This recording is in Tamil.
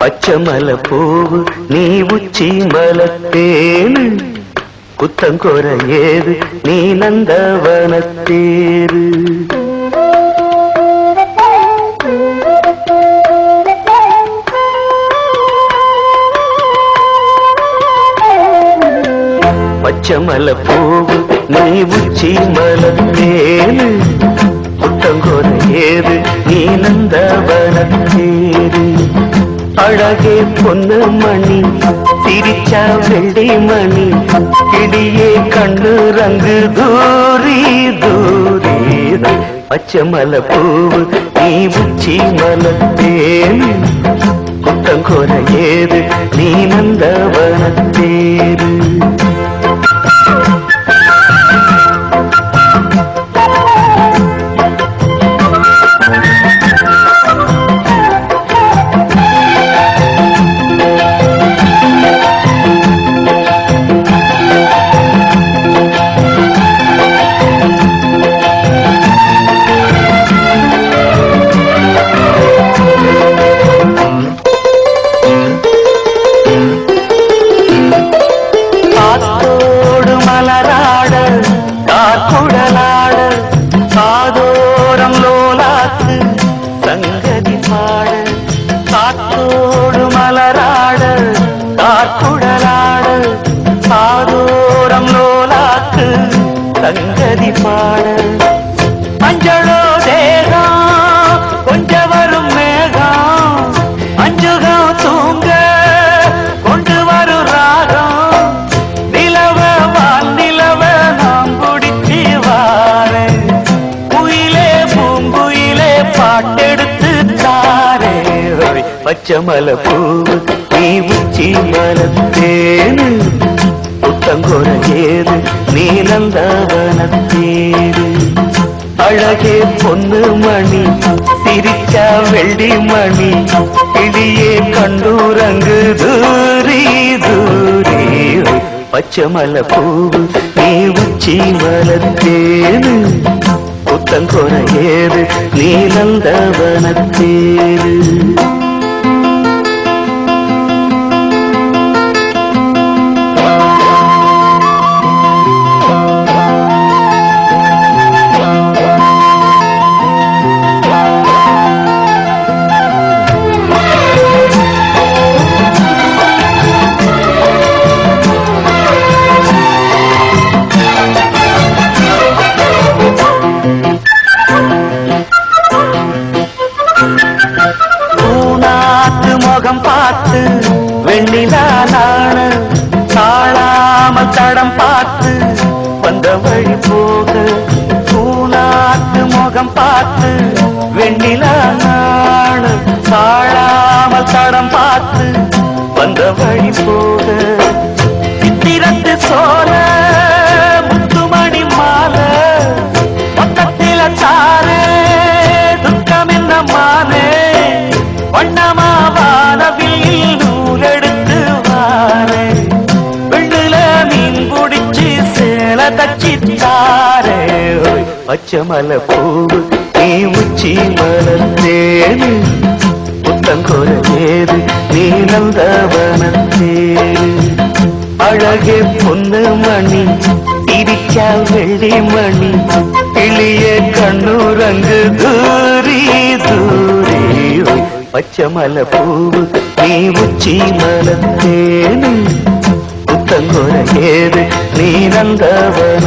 பச்சமல பூவு நீ உச்சி மலத்தேனு குத்தங்கொர ஏது நீ நந்தவனத்தேரு பச்சமல பூவு நீ உச்சி மலத்தேனு குத்தங்கொர ஏது நீ நந்தவனத்தேரு அழகே பொன்னு மணி சிரிச்சா வெள்ளி மணி கிடியே கண்ணு ரங்கு தூரி தூரி. பச்சை மலை பூவு நீ உச்சி மலத்தேனு குத்தங்கோர குறையேது நீ நந்தவனத்தேரு காக்குடலாட சாதோரம் லோலாத்து சங்கதி பாட காத்தோடு மலராட காக்குடலாட சாதோரம் லோலாத்து சங்கதி பாட. பச்சமல பூவு நீ உச்சி மலத்தேனு புத்தங்கோர ஏது நீலந்தவனத்தேரு அழகே பொன்னு மணி சிரிச்சா வெள்ளி மணி இடியே கண்டூரங்கு தூரி தூரி. பச்சமல பூவு நீ உச்சி மலத்தேனு புத்தங்கோர ஏது நீலந்தவனத்தேரு முகம் பார்த்து வெண்ணிலா நாண தாழாமல் தடம் பார்த்து வந்த வழி போக பூனாத்து முகம் பார்த்து வெண்ணிலா நாண தாழாமல் தடம் பார்த்து வந்த வழி போக. சித்திரத்து சோழ பச்சமல பூவு நீ உச்சி மலத்தேனு புத்தங்கோர ஏது நீ நந்த வனத்தேனு அழகே பொண்ணு மணி சிரிச்சா வெள்ளி மணி. கிளிய கண்ணூரங்கு தூரி தூரி பச்சமல பூவு நீ உச்சி மலத்தேனு புத்தங்கோர ஏது நீ நந்தவன